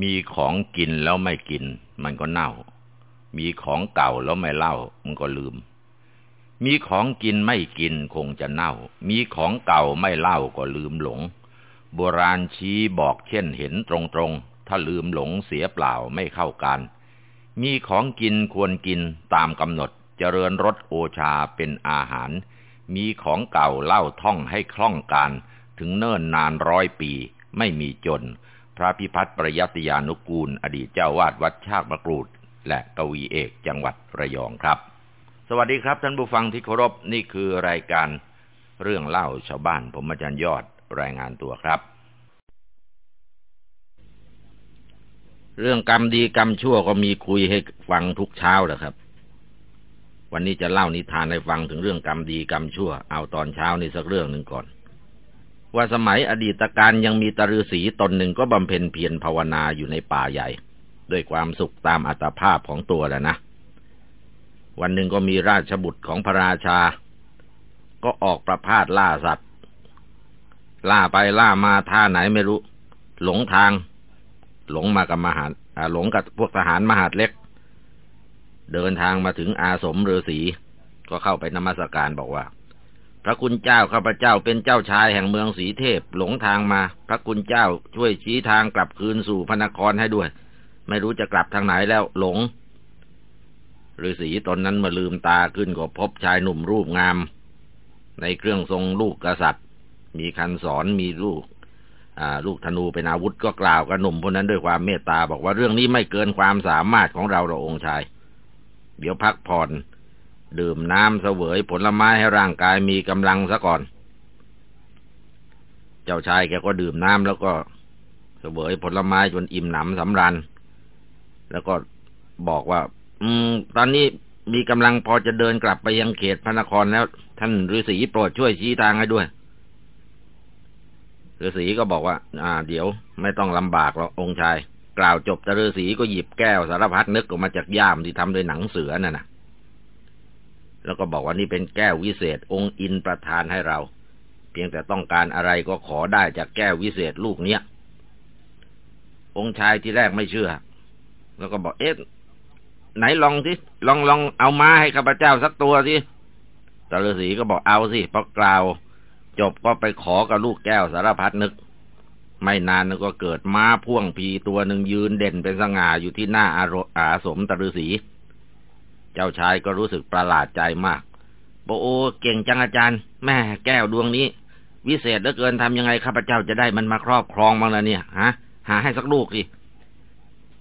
มีของกินแล้วไม่กิน มันก็เน่า มีของเก่าแล้วไม่เล่า มันก็ลืม มีของกินไม่กินคงจะเน่า มีของเก่าไม่เล่าก็ลืมหลง โบราณชี้บอกเช่นเห็นตรงๆ ถ้าลืมหลงเสียเปล่าไม่เข้าการมีของกินควรกินตามกำหนดเจริญรสโอชาเป็นอาหาร มีของเก่าเล่าท่องให้คล่องการ ถึงเนิ่นนานร้อยปี ไม่มีจน ระพิพัฒน์ประยัติยานุกูล อดีตเจ้าวาดวัดชากมะกรูด และกวีเอกจังหวัดระยองครับ สวัสดีครับท่านผู้ฟังที่เคารพนี่คือรายการเรื่องเล่าชาวบ้านผมอาจารย์ยอดรายงานตัวครับ เรื่องกรรมดีกรรมชั่วก็มีคุยให้ฟังทุกเช้าแหละครับ วันนี้จะเล่านิทานให้ฟังถึงเรื่องกรรมดีกรรมชั่ว เอาตอนเช้านี่สักเรื่องหนึ่งก่อน ว่าสมัยอดีตการยังมีตะฤษีตนหนึ่งก็บำเพ็ญเพียรภาวนาอยู่ในป่าใหญ่ ด้วยความสุขตามอัตภาพของตัวแล้วนะ วันหนึ่งก็มีราชบุตรของพระราชา ก็ออกประพาสล่าสัตว์ ล่าไปล่ามาท่าไหนไม่รู้ หลงทาง หลงมากับมหาหลงกับพวกทหารมหาดเล็ก เดินทางมาถึงอาสมฤาษีก็เข้าไปนมัสการบอกว่า พระคุณเจ้าข้าพเจ้าเป็นเจ้าชายแห่งเมืองสีเทพหลงทางมา พระคุณเจ้าช่วยชี้ทางกลับคืนสู่พระนครให้ด้วย ไม่รู้จะกลับทางไหนแล้วหลงฤาษีตนนั้นมาลืมตาขึ้นก็พบชายหนุ่มรูปงาม ในเครื่องทรงลูกกษัตริย์ มีคันสอนมีลูกลูกธนูเป็นอาวุธก็กล่าวกับหนุ่มคนนั้นด้วยความเมตตาบอกว่าเรื่องนี้ไม่เกินความสามารถของเราเราองค์ชาย เดี๋ยวพักผ่อน ดื่มน้ำเสวยผลไม้ให้ร่างกายมีกำลังซะก่อน เจ้าชายแกก็ดื่มน้ำแล้วก็เสวยผลไม้จนอิ่มหนำสำราญแล้วก็บอกว่า อืม ตอนนี้มีกำลังพอจะเดินกลับไปยังเขตพระนครแล้ว ท่านฤาษีโปรดช่วยชี้ทางให้ด้วยฤาษีก็บอกว่า อ่า เดี๋ยวไม่ต้องลำบากหรอกองค์ชาย กล่าวจบแต่ฤาษีก็หยิบแก้วสารพัดนึกออกมาจากย่ามที่ทำด้วยหนังเสือนั่นนะ แล้วก็บอกว่านี่เป็นแก้ววิเศษองค์อินประทานให้เรา เพียงแต่ต้องการอะไรก็ขอได้จากแก้ววิเศษลูกเนี้ยองค์ชายที่แรกไม่เชื่อ แล้วก็บอกเอ๊ะไหนลองสิลองลองเอามาให้ข้าพเจ้าสักตัวสิตฤาษีก็บอกเอาสิพอกล่าว จบก็ไปขอกับลูกแก้วสารพัดนึก ไม่นานก็เกิดม้าพ่วงพีตัวหนึ่งยืนเด่นเป็นสง่าอยู่ที่หน้าอาอาสมตฤาษี เจ้าชายก็รู้สึกประหลาดใจมากบอกโอ้เก่งจังอาจารย์ แม่แก้วดวงนี้ วิเศษเหลือเกินทำยังไงข้าพเจ้าจะได้มันมาครอบครองบ้างล่ะเนี่ยฮะหาให้สักลูกสิ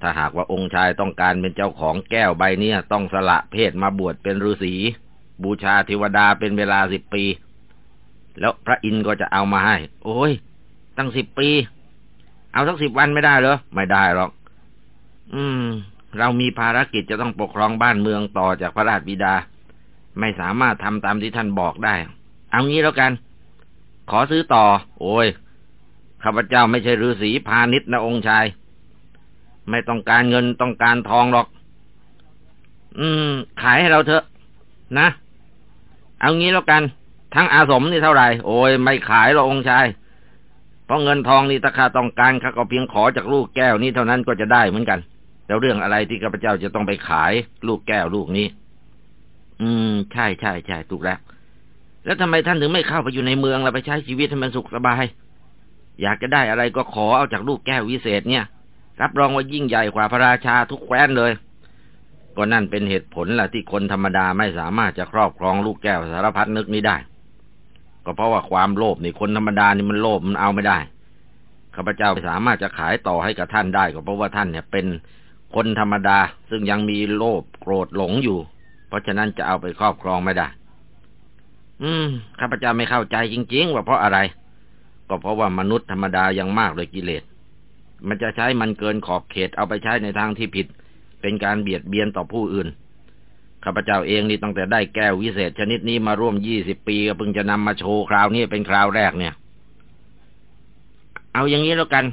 ถ้าหากว่าองค์ชายต้องการเป็นเจ้าของแก้วใบเนี้ยต้องสละเพศมาบวชเป็นฤาษีบูชาเทวดาเป็นเวลาสิบปี แล้วพระอินทร์ก็จะเอามาให้ โอ้ย ตั้งสิบปี เอาสักสิบวันไม่ได้เหรอ ไม่ได้หรอก อืม เรามีภารกิจจะต้องปกครองบ้านเมืองต่อจากพระราชบิดา ไม่สามารถทำตามที่ท่านบอกได้ เอางี้แล้วกัน ขอซื้อต่อ โอ้ยข้าพเจ้าไม่ใช่ฤาษีพาณิชย์นะองค์ชาย ไม่ต้องการเงินต้องการทองหรอก อืม ขายให้เราเถอะ นะ เอางี้แล้วกัน ทั้งอาสมนี่เท่าไหร่ โอ้ยไม่ขายหรอกองค์ชาย เพราะเงินทองนี่ถ้าข้าต้องการข้าก็เพียงขอจากลูกแก้วนี้เท่านั้นก็จะได้เหมือนกัน แล้วเรื่องอะไรที่ข้าพเจ้าจะต้องไปขายลูกแก้วลูกนี้ อืม ใช่ใช่ใช่ถูกแล้วแล้วทำไมท่านถึงไม่เข้าไปอยู่ในเมืองแล้วไปใช้ชีวิตให้มันสุขสบาย อยากจะได้อะไรก็ขอเอาจากลูกแก้ววิเศษเนี่ย รับรองว่ายิ่งใหญ่กว่าพระราชาทุกแคว้นเลย ก็นั่นเป็นเหตุผลแหละที่คนธรรมดาไม่สามารถจะครอบครองลูกแก้วสารพัดนึกนี้ได้ ก็เพราะว่าความโลภนี่คนธรรมดานี่มันโลภมันเอาไม่ได้ข้าพเจ้าสามารถจะขายต่อให้กับท่านได้ก็เพราะว่าท่านเนี่ยเป็น คนธรรมดาซึ่งยังมีโลภโกรธหลงอยู่ เพราะฉะนั้นจะเอาไปครอบครองไม่ได้ อืมข้าพเจ้าไม่เข้าใจจริง ๆ ว่าเพราะอะไร ก็เพราะว่ามนุษย์ธรรมดายังมากเลยกิเลส มันจะใช้มันเกินขอบเขตเอาไปใช้ในทางที่ผิด เป็นการเบียดเบียนต่อผู้อื่นข้าพเจ้าเองนี่ตั้งแต่ได้แก้ววิเศษ ชนิดนี้มาร่วมยี่สิบปีก็เพิ่งจะนำมาโชว์คราวนี้เป็นคราวแรกเนี่ย เอาอย่างนี้แล้วกัน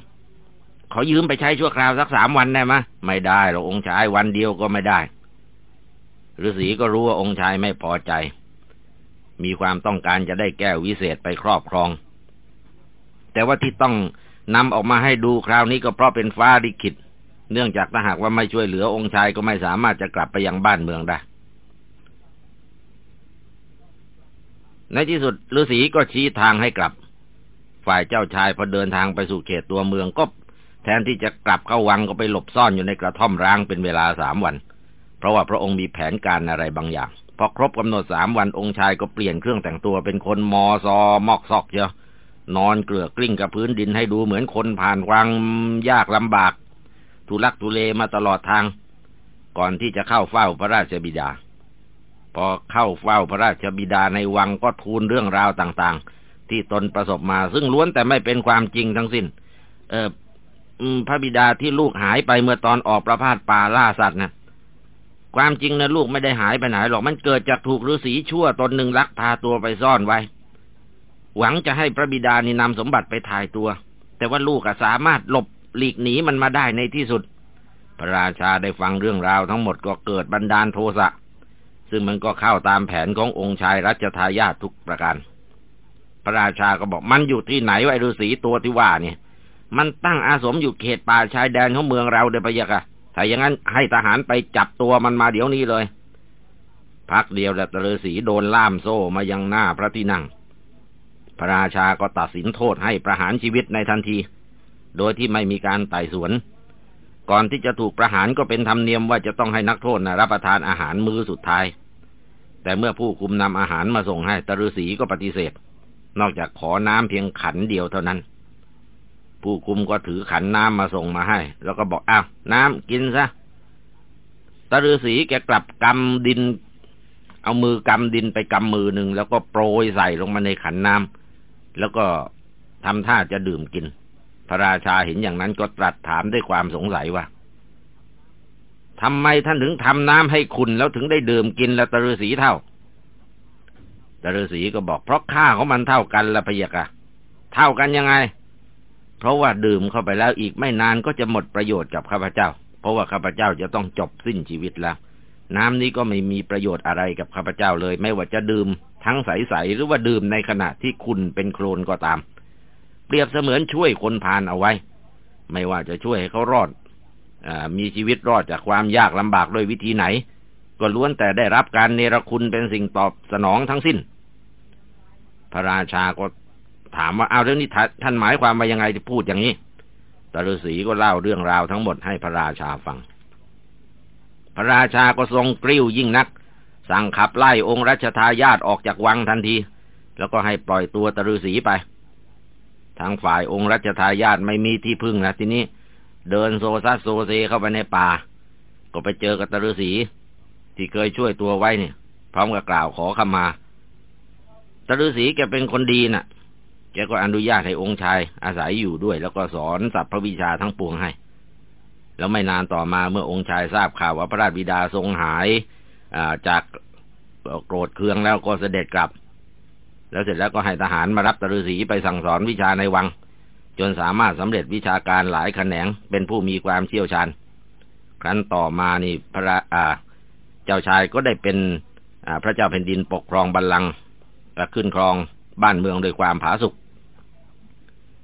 ขอยืมไปใช้ชั่วคราวสักสามวันได้ไหมไม่ได้หรอกองค์ชายวันเดียวก็ไม่ได้ฤาษีก็รู้ว่าองค์ชายไม่พอใจ มีความต้องการจะได้แก้ววิเศษไปครอบครอง แต่ว่าที่ต้องนำออกมาให้ดูคราวนี้ก็เพราะเป็นฟ้าลิขิต เนื่องจากถ้าหากว่าไม่ช่วยเหลือองค์ชายก็ไม่สามารถจะกลับไปยังบ้านเมืองได้ ในที่สุดฤาษีก็ชี้ทางให้กลับ ฝ่ายเจ้าชายพอเดินทางไปสู่เขตตัวเมืองก็ แทนที่จะกลับเข้าวังก็ไปหลบซ่อนอยู่ในกระท่อมร้างเป็นเวลาสามวัน เพราะว่าพระองค์มีแผนการอะไรบางอย่าง พอครบกำหนดสามวันองค์ชายก็เปลี่ยนเครื่องแต่งตัวเป็นคนมอซอมอกซอกเยอะนอนเกลือกกลิ้งกับพื้นดินให้ดูเหมือนคนผ่านวังยากลำบาก ทุลักทุเลมาตลอดทาง ก่อนที่จะเข้าเฝ้าพระราชบิดา พอเข้าเฝ้าพระราชบิดาในวังก็ทูลเรื่องราวต่างๆ ที่ตนประสบมาซึ่งล้วนแต่ไม่เป็นความจริงทั้งสิน้น เออ พระบิดาที่ลูกหายไปเมื่อตอนออกประพาสป่าล่าสัตว์นะความจริงนะลูกไม่ได้หายไปไหนหรอกมันเกิดจากถูกฤาษีชั่วตนหนึ่งลักพาตัวไปซ่อนไว้ หวังจะให้พระบิดานี่นำสมบัติไปถ่ายตัว แต่ว่าลูกสามารถหลบหลีกหนีมันมาได้ในที่สุด พระราชาได้ฟังเรื่องราวทั้งหมดก็เกิดบันดาลโทสะซึ่งมันก็เข้าตามแผนขององค์ชายรัชทายาททุกประการ พระราชาก็บอกมันอยู่ที่ไหนไอ้ฤาษีตัวที่ว่าเนี่ย มันตั้งอาสมอยู่เขตป่าชายแดนของเมืองเราเดยพะยะค่ะถ้าอย่างนั้นให้ทหารไปจับตัวมันมาเดี๋ยวนี้เลย พักเดียวแต่ตฤษีโดนล่ามโซ่มายังหน้าพระที่นั่ง พระราชาก็ตัดสินโทษให้ประหารชีวิตในทันที โดยที่ไม่มีการไต่สวน ก่อนที่จะถูกประหารก็เป็นธรรมเนียมว่าจะต้องให้นักโทษนะรับประทานอาหารมื้อสุดท้าย แต่เมื่อผู้คุมนำอาหารมาส่งให้ตฤษีก็ปฏิเสธ นอกจากขอน้ำเพียงขันเดียวเท่านั้น ผู้คุมก็ถือขันน้ำมาส่งมาให้ แล้วก็บอกอ้าวน้ำกินซะตาฤาษีแกกลับกำดิน เอามือกำดินไปกำมือหนึ่งแล้วก็โปรยใส่ลงมาในขันน้ำแล้วก็ทำท่าจะดื่มกิน พระราชาเห็นอย่างนั้นก็ตรัสถามด้วยความสงสัยว่าทำไมท่านถึงทำน้ำให้คุณแล้วถึงได้ดื่มกินแล้วตาฤาษีเท่าตาฤาษีก็บอกเพราะค่าของมันเท่ากันละพยกะ เท่ากันยังไง เพราะว่าดื่มเข้าไปแล้วอีกไม่นานก็จะหมดประโยชน์กับข้าพเจ้า เพราะว่าข้าพเจ้าจะต้องจบสิ้นชีวิตแล้ว น้ำนี้ก็ไม่มีประโยชน์อะไรกับข้าพเจ้าเลย ไม่ว่าจะดื่มทั้งใสๆหรือว่าดื่มในขณะที่คุณเป็นโคลนก็ตาม เปรียบเสมือนช่วยคนพานเอาไว้ ไม่ว่าจะช่วยให้เขารอดอมีชีวิตรอดจากความยากลำบากด้วยวิธีไหน ก็ล้วนแต่ได้รับการเนรคุณเป็นสิ่งตอบสนองทั้งสิ้น พระราชาก็ ถามว่าเอาเรื่องนี้ท่านหมายความว่ายังไงจะพูดอย่างนี้ตฤษีก็เล่าเรื่องราวทั้งหมดให้พระราชาฟัง พระราชาก็ทรงกริ้วยิ่งนัก สั่งขับไล่องค์รัชทายาทออกจากวังทันที แล้วก็ให้ปล่อยตัวตฤษีไป ทางฝ่ายองค์รัชทายาทไม่มีที่พึ่งนะทีนี้ เดินโซซัสโซเซเข้าไปในป่า ก็ไปเจอกับฤๅษีที่เคยช่วยตัวไว้เนี่ยพร้อมกับกล่าวขอขมาฤๅษีแกเป็นคนดีน่ะ แกก็อนุญาตให้องค์ชาย อาศัยอยู่ด้วยแล้วก็สอนสัพพวิชาทั้งปวงให้ แล้วไม่นานต่อมาเมื่อองค์ชายทราบข่าวว่าพระราชบิดาทรงหายจากโกรธเคืองแล้วก็เสด็จกลับ แล้วเสร็จแล้วก็ให้ทหารมารับตฤษีไปสั่งสอนวิชาในวัง จนสามารถสำเร็จวิชาการหลายแขนงเป็นผู้มีความเชี่ยวชาญ ครั้นต่อมานี่พระเจ้าชายก็ได้เป็นพระเจ้าแผ่นดินปกครองบัลลังก์ขึ้นครองบ้านเมืองโดยความผาสุก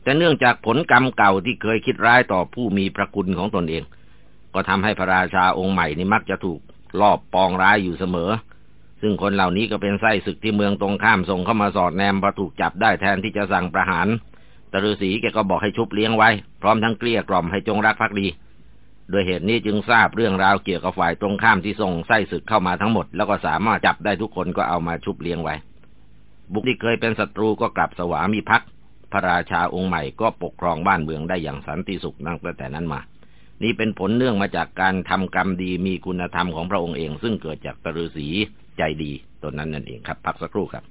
แต่เนื่องจากผลกรรมเก่าที่เคยคิดร้ายต่อผู้มีพระคุณของตนเอง ก็ทำให้พระราชาองค์ใหม่นี่มักจะถูกลอบปองร้ายอยู่เสมอ ซึ่งคนเหล่านี้ก็เป็นไส้ศึกที่เมืองตรงข้ามส่งเข้ามาสอดแนมพอถูกจับได้แทนที่จะสั่งประหารตฤษีแกก็บอกให้ชุบเลี้ยงไว้ พร้อมทั้งเกลี้ยกล่อมให้จงรักภักดีโดยเหตุนี้จึงทราบเรื่องราวเกี่ยวกับฝ่ายตรงข้ามที่ส่งไส้ศึกเข้ามาทั้งหมด แล้วก็สามารถจับได้ทุกคนก็เอามาชุบเลี้ยงไว้ บุคที่เคยเป็นศัตรูก็กลับสวามีภักดิ์ พระราชาองค์ใหม่ก็ปกครองบ้านเมืองได้อย่างสันติสุขตั้งแต่นั้นมา นี่เป็นผลเนื่องมาจากการทำกรรมดีมีคุณธรรมของพระองค์เอง ซึ่งเกิดจากตฤษีใจดีตนนั้นนั่นเองครับ พักสักครู่ครับ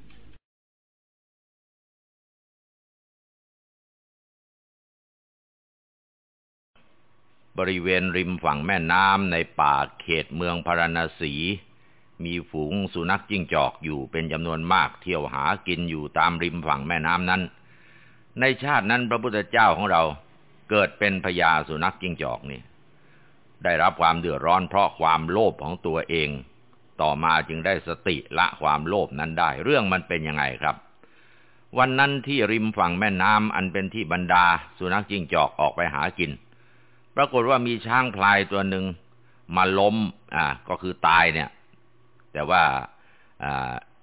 บริเวณริมฝั่งแม่น้ำในป่าเขตเมืองพาราณสี มีฝูงสุนัขจิ้งจอกอยู่เป็นจำนวนมากเที่ยวหากินอยู่ตามริมฝั่งแม่น้ำนั้น ในชาตินั้นพระพุทธเจ้าของเราเกิดเป็นพญาสุนัขจิ้งจอกนี่ ได้รับความเดือดร้อนเพราะความโลภของตัวเอง ต่อมาจึงได้สติละความโลภนั้นได้ เรื่องมันเป็นยังไงครับ วันนั้นที่ริมฝั่งแม่น้ำอันเป็นที่บรรดาสุนัขจิ้งจอกออกไปหากิน ปรากฏว่ามีช้างพลายตัวหนึ่งมาล้ม อ่า ก็คือตายเนี่ย แต่ว่า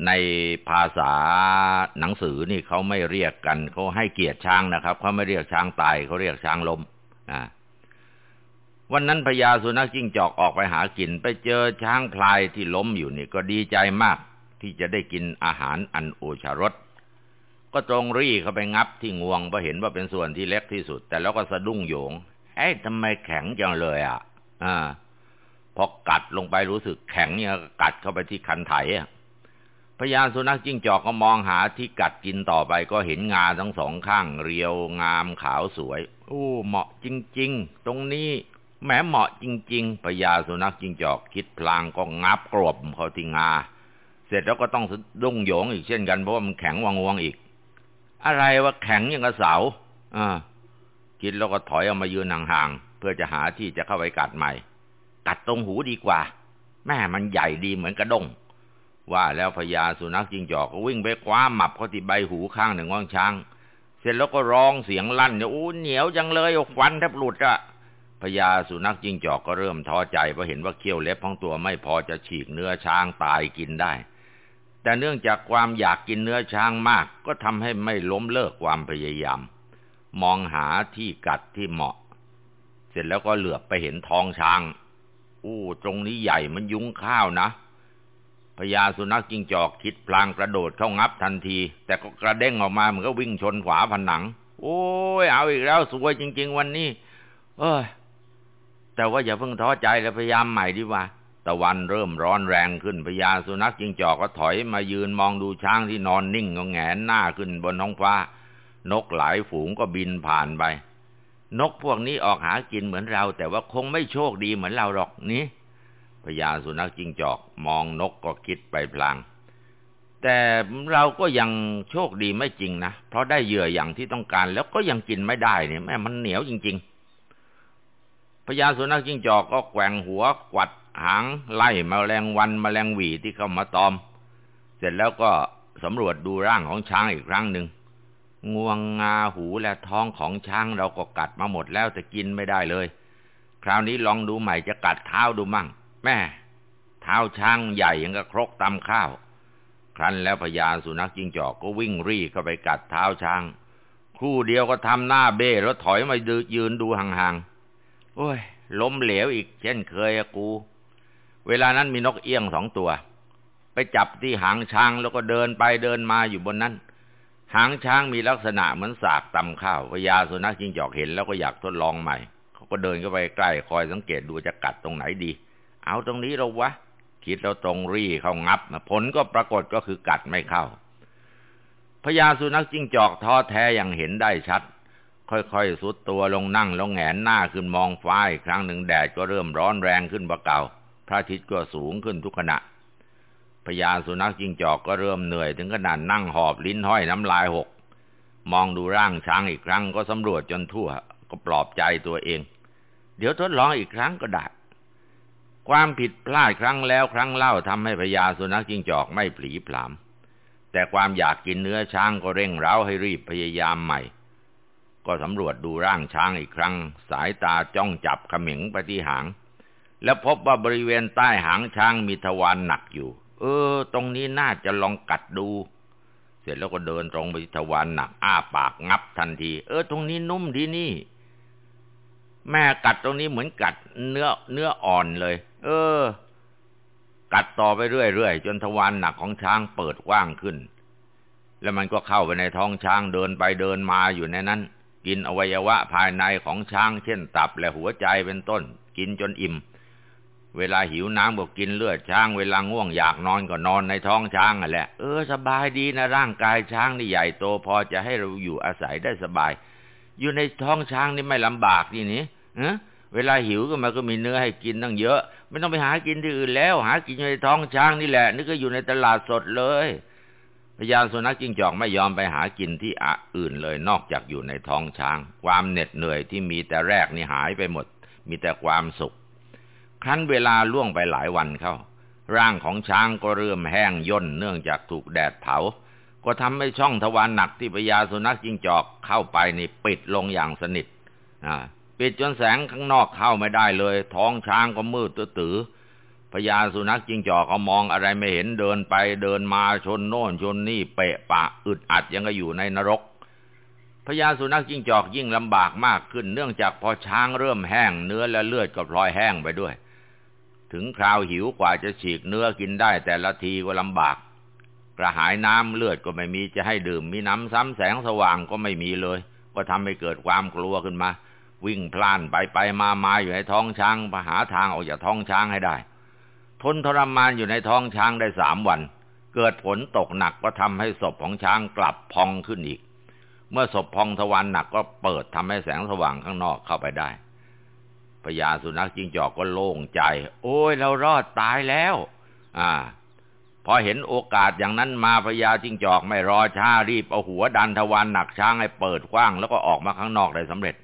ในภาษาหนังสือนี่เขาไม่เรียกกันเขาให้เกียรติช้างนะครับเขาไม่เรียกช้างตายเขาเรียกช้างล้มอ่าวันนั้นพญาสุนัขจิ้งจอกออกไปหากิน ไปเจอช้างพลายที่ล้มอยู่นี่ก็ดีใจมากที่จะได้กินอาหารอันโอชารสก็ตรงรี่เข้าไปงับที่งวงเพราะเห็นว่าเป็นส่วนที่เล็กที่สุด แต่แล้วก็สะดุ้งโยงเอ้ทำไมแข็งจังเลยอะ อ่าพอกัดลงไปรู้สึกแข็งเนี่ยกัดเข้าไปที่คันไถอะ พญาสุนัขจิ้งจอกก็มองหาที่กัดกินต่อไปก็เห็นงาทั้งสองข้าง เรียวงามขาวสวย โอ้เหมาะจริง ๆ ตรงนี้แหมเหมาะจริง ๆพญาสุนัขจิ้งจอกคิดพลางก็งับกรบเขาที่งา เสร็จแล้วก็ต้องดุ้งโยงอีกเช่นกันเพราะว่ามันแข็งวังวงอีก อะไรว่าแข็งอย่างกระเสาอ่าคิดแล้วก็ถอยออกมายืนห่างๆเพื่อจะหาที่จะเข้าไปกัดใหม่ กัดตรงหูดีกว่า แม่มันใหญ่ดีเหมือนกระด้ง ว่าแล้วพญาสุนัขจิงจอกก็วิ่งไปคว้าหมับเขาที่ใบหูข้างหนึ่งของช้าง เสร็จแล้วก็ร้องเสียงลั่นเนี่ยโอ้เหนียวจังเลยควันแทบหลุดอะพญาสุนัขจิงจอกก็เริ่มท้อใจเพราะเห็นว่าเขี้ยวเล็บของตัวไม่พอจะฉีกเนื้อช้างตายกินได้ แต่เนื่องจากความอยากกินเนื้อช้างมาก ก็ทำให้ไม่ล้มเลิกความพยายาม มองหาที่กัดที่เหมาะ เสร็จแล้วก็เหลือบไปเห็นท้องช้าง อู้ ตรงนี้ใหญ่มันยุ้งข้าวนะ พญาสุนัขจิงจอกคิดพลางกระโดดเข้างับทันที แต่ก็กระเด้งออกมาเหมือนก็วิ่งชนขวาผนัง โอ้ยเอาอีกแล้วสวยจริง ๆ วันนี้ เอ้ยแต่ว่าอย่าเพิ่งท้อใจแล้วพยายามใหม่ดีว่าตะวันเริ่มร้อนแรงขึ้นพญาสุนัขจิงจอกก็ถอยมายืนมองดูช้างที่นอนนิ่งก็แงนหน้าขึ้นบนท้องฟ้า นกหลายฝูงก็บินผ่านไป นกพวกนี้ออกหากินเหมือนเรา แต่ว่าคงไม่โชคดีเหมือนเราหรอกนี่ ญาสุนัขจิ้งจอก มองนกก็คิดไปพลาง แต่เราก็ยังโชคดีไม่จริงนะ เพราะได้เหยื่ออย่างที่ต้องการ แล้วก็ยังกินไม่ได้เนี่ยแม่มันเหนียวจริง ๆพญาสุนัขจิ้งจอกก็แกว่งหัวกวัดหางไล่มแมลงวันมแมลงหวีที่เข้ามาตอม เสร็จแล้วก็สำรวจดูร่างของช้างอีกครั้งหนึ่งงวงงาหูและท้องของช้างเราก็กัดมาหมดแล้วแต่กินไม่ได้เลย คราวนี้ลองดูใหม่จะกัดเท้าดูมั่ง แม่เท้าช้างใหญ่ยังกับครกตำข้าว ครั้นแล้วพญาสุนัขจิงจอกก็วิ่งรีเข้าไปกัดเท้าช้าง ครู่เดียวก็ทำหน้าเบ้แล้วถอยมายืนดูห่างๆโอ้ย ล้มเหลวอีกเช่นเคยอะกู เวลานั้นมีนกเอี้ยงสองตัว ไปจับที่หางช้างแล้วก็เดินไปเดินมาอยู่บนนั้นหางช้างมีลักษณะเหมือนสากตำข้าวพญาสุนัขจิงจอกเห็นแล้วก็อยากทดลองใหม่ เขาก็เดินเข้าไปใกล้คอยสังเกตดูจะกัดตรงไหนดี เอาตรงนี้เราวะ คิดเราตรงรี่เข้างับผลก็ปรากฏก็คือกัดไม่เข้าพญาสุนัขจิ้งจอกท้อแท้อย่างเห็นได้ชัด ค่อยๆสุดตัวลงนั่งแล้วแงนหน้าขึ้นมองฟ้าอีกครั้งหนึ่งแดดก็เริ่มร้อนแรงขึ้นกว่าเก่า พระอาทิตย์ก็สูงขึ้นทุกขณะพญาสุนัขจิ้งจอกก็เริ่มเหนื่อยถึงขนาดนั่งหอบลิ้นห้อยน้ำลายหก มองดูร่างช้างอีกครั้งก็สำรวจจนทั่ว ก็ปลอบใจตัวเอง เดี๋ยวทดลองอีกครั้งก็ได้ ความผิดพลาดครั้งแล้วครั้งเล่าทำให้พญาสุนัขจิ้งจอกไม่ผลีผลาม แต่ความอยากกินเนื้อช้างก็เร่งเร้าให้รีบพยายามใหม่ ก็สำรวจดูร่างช้างอีกครั้ง สายตาจ้องจับขมิงไปที่หาง แล้วพบว่าบริเวณใต้หางช้างมีทวารหนักอยู่ เออ ตรงนี้น่าจะลองกัดดู เสร็จแล้วก็เดินตรงไปที่ทวารหนัก อ้าปากงับทันที เออ ตรงนี้นุ่มดีนี่ แม่กัดตรงนี้เหมือนกัดเนื้อเนื้ออ่อนเลย เออ กัดต่อไปเรื่อยๆจนทวารหนักของช้างเปิดกว้างขึ้น แล้วมันก็เข้าไปในท้องช้างเดินไปเดินมาอยู่ในนั้น กินอวัยวะภายในของช้าง เช่นตับและหัวใจเป็นต้น กินจนอิ่ม เวลาหิวน้ำก็กินเลือดช้าง เวลาง่วงอยากนอนก็นอนในท้องช้างอะแหละเออสบายดีนะร่างกายช้างนี่ใหญ่โตพอจะให้เราอยู่อาศัยได้สบาย อยู่ในท้องช้างนี่ไม่ลำบากนี่นี่เวลาหิวก็มันก็มีเนื้อให้กินตั้งเยอะ ไม่ต้องไปหากินที่อื่นแล้ว หากินอยู่ในท้องช้างนี่แหละนี่ก็อยู่ในตลาดสดเลยพญาสุนัขจิ้งจอกไม่ยอมไปหากินที่อื่นเลย นอกจากอยู่ในท้องช้าง ความเหน็ดเหนื่อยที่มีแต่แรกนี่หายไปหมด มีแต่ความสุข ครั้นเวลาล่วงไปหลายวันเข้า ร่างของช้างก็เริ่มแห้งย่นเนื่องจากถูกแดดเผา ก็ทำให้ช่องทวารหนักที่พญาสุนัขจิ้งจอกเข้าไปนี่ปิดลงอย่างสนิทปิดจนแสงข้างนอกเข้าไม่ได้เลย ท้องช้างก็มืดตื้อพญาสุนัขจิงจอกเขามองอะไรไม่เห็นเดินไปเดินมาชนโน่นชนนี่เปะปะอึดอัดยังก็อยู่ในนรกพญาสุนัขจิงจอกยิ่งลำบากมากขึ้น เนื่องจากพอช้างเริ่มแห้งเนื้อและเลือดก็พลอยแห้งไปด้วย ถึงคราวหิวกว่าจะฉีกเนื้อกินได้แต่ละทีก็ลำบาก กระหายน้ำเลือดก็ไม่มีจะให้ดื่ม มีน้ำซ้ำแสงสว่างก็ไม่มีเลย ก็ทำให้เกิดความกลัวขึ้นมา วิ่งพล่านไปไปมามาอยู่ในท้องช้างหาทางออกจากท้องช้างให้ได้ ทนทรมานอยู่ในท้องช้างได้สามวัน เกิดฝนตกหนักก็ทำให้ศพของช้างกลับพองขึ้นอีก เมื่อศพพองทวารหนักก็เปิดทำให้แสงสว่างข้างนอกเข้าไปได้พญาสุนัขจิงจอกก็โล่งใจ โอ้ยเรารอดตายแล้ว อ่า พอเห็นโอกาสอย่างนั้นมาพญาจิงจอกไม่รอช้ารีบเอาหัวดันทวารหนักช้างให้เปิดกว้างแล้วก็ออกมาข้างนอกได้สำเร็จ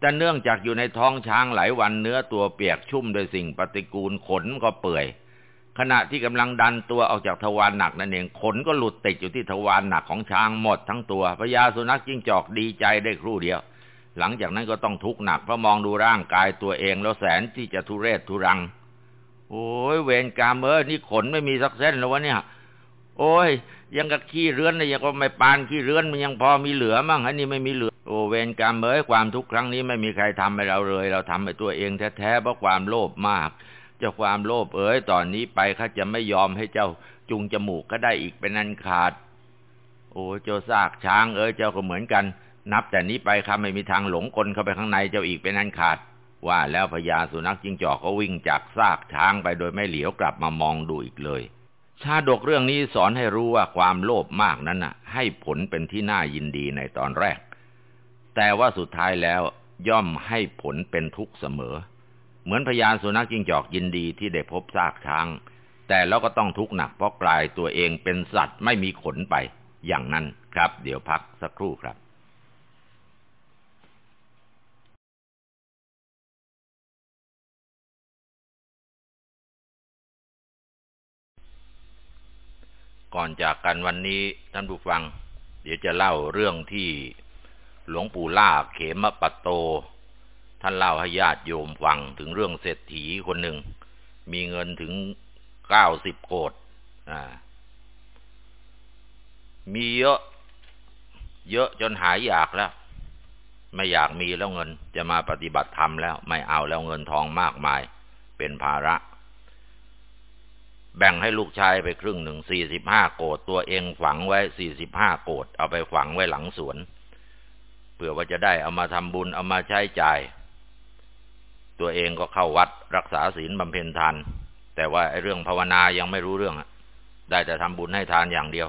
แต่เนื่องจากอยู่ในท้องช้างหลายวันเนื้อตัวเปียกชุ่มด้วยสิ่งปฏิกูลขนก็เปื่อย ขณะที่กำลังดันตัวออกจากทวารหนักนั่นเองขนก็หลุดติดอยู่ที่ทวารหนักของช้างหมดทั้งตัวพญาสุนัขจิ้งจอกดีใจได้ครู่เดียว หลังจากนั้นก็ต้องทุกข์หนักเพราะมองดูร่างกายตัวเองแล้วแสนที่จะทุเรศทุรัง โอ้ยเวรกรรมเออนี่ขนไม่มีสักเส้นแล้ววะเนี่ย โอ้ย ยังกับขี้เรือนเลยยังก็ไม่ปานขี้เรือนมันยังพอมีเหลือมั่งอันนี้ไม่มีเหลือ โอ้เวรกรรมเอ้ยความทุกข์ครั้งนี้ไม่มีใครทำให้เราเลย เราทำให้ตัวเองแท้ๆเพราะความโลภมากเจ้าความโลภเอ้ยตอนนี้ไปข้าจะไม่ยอมให้เจ้าจุงจมูกก็ได้อีกเป็นอันขาด โอ้เจ้าซากช้างเอ้ยเจ้าก็เหมือนกัน นับแต่นี้ไปข้าไม่มีทางหลงกลเข้าไปข้างในเจ้าอีกเป็นอันขาด ว่าแล้วพญาสุนัขจิงจอกก็วิ่งจากซากช้างไปโดยไม่เหลียวกลับมามองดูอีกเลย ชาดกเรื่องนี้สอนให้รู้ว่าความโลภมากนั้นน่ะ ให้ผลเป็นที่น่ายินดีในตอนแรก แต่ว่าสุดท้ายแล้วย่อมให้ผลเป็นทุกข์เสมอ เหมือนพยาสุนัขจิงจอกยินดีที่ได้พบซากช้าง แต่แล้วก็ต้องทุกข์หนักเพราะกลายตัวเองเป็นสัตว์ไม่มีขนไป อย่างนั้นครับ เดี๋ยวพักสักครู่ครับ ก่อนจากกันวันนี้ท่านผู้ฟัง เดี๋ยวจะเล่าเรื่องที่หลวงปู่ล่าเขมปัตโต ท่านเล่าให้ญาติโยมฟังถึงเรื่องเศรษฐีคนหนึ่ง มีเงินถึงเก้าสิบโกดมีเยอะ เยอะจนหายอยากแล้ว ไม่อยากมีแล้วเงิน จะมาปฏิบัติธรรมแล้ว ไม่เอาแล้วเงินทองมากมาย เป็นภาระ แบ่งให้ลูกชายไปครึ่งหนึ่งสี่สิบห้าโกดตัวเองฝังไว้สี่สิบห้าโกดเอาไปฝังไว้หลังสวนเพื่อว่าจะได้เอามาทำบุญเอามาใช้จ่าย ตัวเองก็เข้าวัดรักษาศีลบำเพ็ญทาน แต่ว่าไอ้เรื่องภาวนายังไม่รู้เรื่องได้แต่ทำบุญให้ทานอย่างเดียว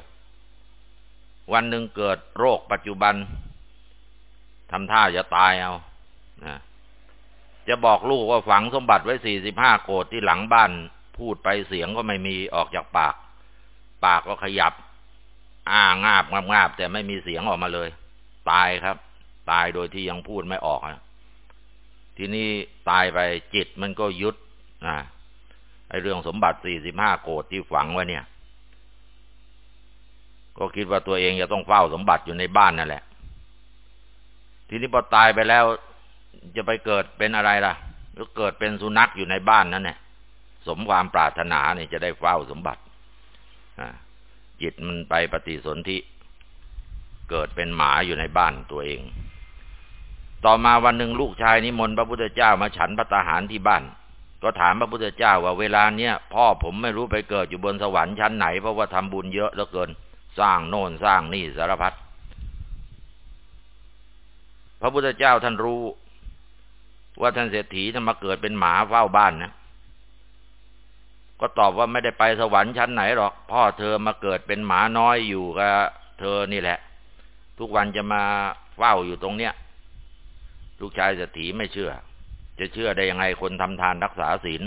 วันหนึ่งเกิดโรคปัจจุบันทำท่าจะตายเอานะจะบอกลูกว่าฝังสมบัติไว้สี่สิบห้าโกดที่หลังบ้าน พูดไปเสียงก็ไม่มีออกจากปาก ปากก็ขยับ อ้างาบงาบงาบแต่ไม่มีเสียงออกมาเลย ตายครับ ตายโดยที่ยังพูดไม่ออกนะทีนี้ตายไปจิตมันก็ยุดนะไอเรื่องสมบัติสี่สิบห้าโกดที่ฝังไว้เนี่ย ก็คิดว่าตัวเองจะต้องเฝ้าสมบัติอยู่ในบ้านนั่นแหละ ทีนี้พอตายไปแล้วจะไปเกิดเป็นอะไรล่ะก็เกิดเป็นสุนัขอยู่ในบ้านนั่นแหละ สมความปรารถนาเนี่ยจะได้เฝ้าสมบัติจิตมันไปปฏิสนธิเกิดเป็นหมาอยู่ในบ้านตัวเอง ต่อมาวันหนึ่งลูกชายนิมนต์พระพุทธเจ้ามาฉันพระตาหารที่บ้าน ก็ถามพระพุทธเจ้าว่าเวลาเนี้ยพ่อผมไม่รู้ไปเกิดอยู่บนสวรรค์ชั้นไหนเพราะว่าทำบุญเยอะเหลือเกิน สร้างโน่นสร้างนี่สารพัดพระพุทธเจ้าท่านรู้ ว่าท่านเศรษฐีจะมาเกิดเป็นหมาเฝ้าบ้านนะ ก็ตอบว่าไม่ได้ไปสวรรค์ชั้นไหนหรอก พ่อเธอมาเกิดเป็นหมาน้อยอยู่กับเธอนี่แหละ ทุกวันจะมาเฝ้าอยู่ตรงเนี้ยลูกชายเศรษฐีไม่เชื่อ จะเชื่อได้ยังไงคนทำทานรักษาศีล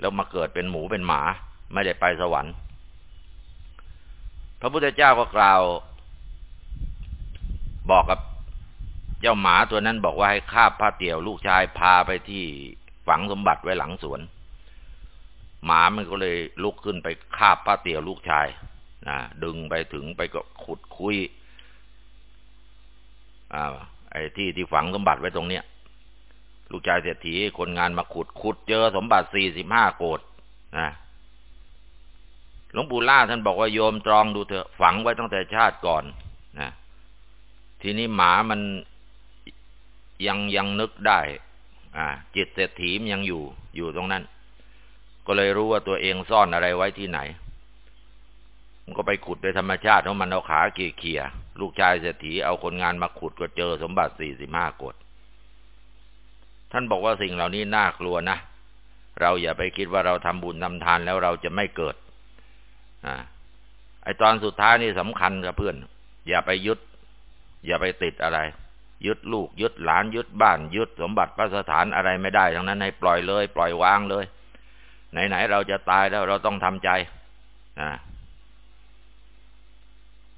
แล้วมาเกิดเป็นหมูเป็นหมา ไม่ได้ไปสวรรค์ พระพุทธเจ้าก็กล่าว บอกกับเจ้าหมาตัวนั้นบอกว่าให้คาบผ้าเตี่ยวลูกชายพาไปที่ฝังสมบัติไว้หลังสวน หมามันก็เลยลุกขึ้นไปคาบผ้าเตี่ยวลูกชายนะดึงไปถึงไปก็ขุดคุยอ่าไอ้ที่ที่ฝังสมบัติไว้ตรงเนี้ยลูกชายเศรษฐีคนงานมาขุดขุดเจอสมบัติสี่สิบห้าโกดนะหลวงปู่ล่าท่านบอกว่าโยมตรองดูเถอะฝังไว้ตั้งแต่ชาติก่อนนะทีนี้หมามันยังยังนึกได้ อ่า จิตเศรษฐีมยังอยู่อยู่ตรงนั้น ก็เลยรู้ว่าตัวเองซ่อนอะไรไว้ที่ไหน มันก็ไปขุดโดยธรรมชาติเพราะมันเอาขาเขี่ยลูกชายเศรษฐีเอาคนงานมาขุดก็เจอสมบัติสี่สิบห้ากดท่านบอกว่าสิ่งเหล่านี้น่ากลัวนะ เราอย่าไปคิดว่าเราทำบุญทำทานแล้วเราจะไม่เกิดอ่าไอตอนสุดท้ายนี่สำคัญกับเพื่อน อย่าไปยึด อย่าไปติดอะไร ยึดลูก ยึดหลาน ยึดบ้าน ยึดสมบัติพระสถานอะไรไม่ได้ ทั้งนั้นให้ปล่อยเลย ปล่อยวางเลย ไหนๆเราจะตายแล้วเราต้องทำใจ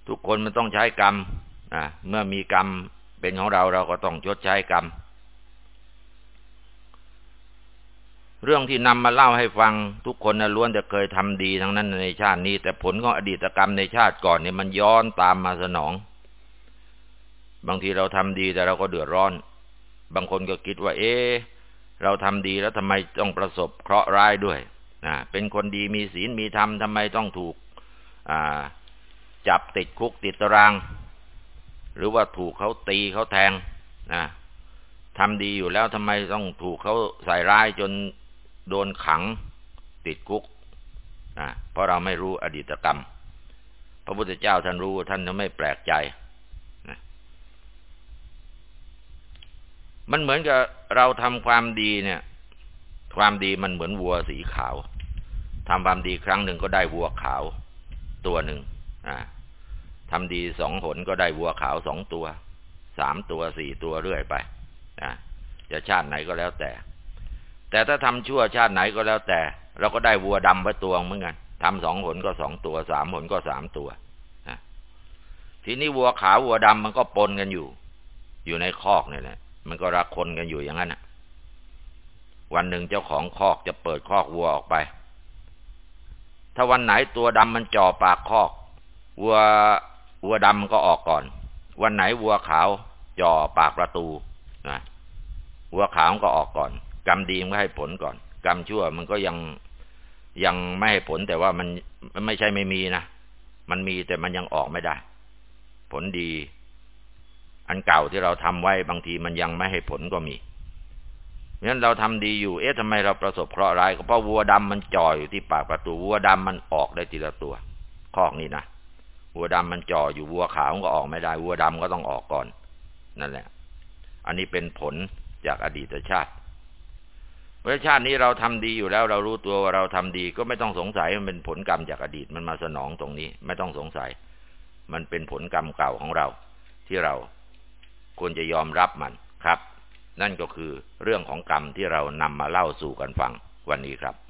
ทุกคนมันต้องใช้กรรมเมื่อมีกรรมเป็นของเราเราก็ต้องชดใช้กรรม เรื่องที่นำมาเล่าให้ฟัง ทุกคนนะล้วนจะเคยทำดีทั้งนั้นในชาตินี้ แต่ผลของอดีตกรรมในชาติก่อนเนี่ยมันย้อนตามมาสนอง บางทีเราทำดีแต่เราก็เดือดร้อน บางคนก็คิดว่า เอ๊ เราทำดีแล้วทำไมต้องประสบเคราะห์ร้ายด้วยนะเป็นคนดีมีศีลมีธรรมทำไมต้องถูกจับติดคุกติดตาราง หรือว่าถูกเขาตีเขาแทงนะทำดีอยู่แล้วทำไมต้องถูกเขาใส่ร้ายจนโดนขังติดคุกนะเพราะเราไม่รู้อดีตกรรม พระพุทธเจ้าท่านรู้ท่านจะไม่แปลกใจนะ มันเหมือนกับเราทำความดีเนี่ย ความดีมันเหมือนวัวสีขาวทำความดีครั้งหนึ่งก็ได้วัวขาว ตัวหนึ่งอ่าทำดีสองหนก็ได้วัวขาวสองตัวสามตัวสี่ตัวเรื่อยไปนะจะชาติไหนก็แล้วแต่ แต่ถ้าทำชั่วชาติไหนก็แล้วแต่ เราก็ได้วัวดำไว้ตัวเหมือนกันทำสองหนก็สองตัวสามหนก็สามตัวนะทีนี้วัวขาววัวดำมันก็ปนกันอยู่ อยู่ในคอกนี่แหละ มันก็รักคนกันอยู่อย่างนั้นนะวันหนึ่งเจ้าของคอกจะเปิดคอกวัวออกไป ถ้าวันไหนตัวดำมันจ่อปากคอก วัววัวดำก็ออกก่อน วันไหนวัวขาวจ่อปากประตูนะวัวขาวก็ออกก่อน กรรมดีมันก็ให้ผลก่อน กรรมชั่วมันก็ยังยังไม่ให้ผลแต่ว่ามันไม่ใช่ไม่มีนะ มันมีแต่มันยังออกไม่ได้ ผลดี อันเก่าที่เราทำไว้บางทีมันยังไม่ให้ผลก็มีเพราะฉะนั้นเราทำดีอยู่ เอ๊ะทำไมเราประสบเคราะห์ร้ายก็เพราะวัวดำมันจ่ออยู่ที่ปากประตูวัวดำมันออกได้ทีละตัวคอกนี่นะวัวดำมันจ่ออยู่วัวขาวก็ออกไม่ได้วัวดำก็ต้องออกก่อน นั่นแหละ อันนี้เป็นผลจากอดีตชาติเมื่อชาตินี้เราทำดีอยู่แล้ว เรารู้ตัวว่าเราทำดีก็ไม่ต้องสงสัยมันเป็นผลกรรมจากอดีตมันมาสนองตรงนี้ ไม่ต้องสงสัย มันเป็นผลกรรมเก่าของเรา ที่เรา ควรจะยอมรับมันครับ นั่นก็คือเรื่องของกรรมที่เรานำมาเล่าสู่กันฟังวันนี้ครับ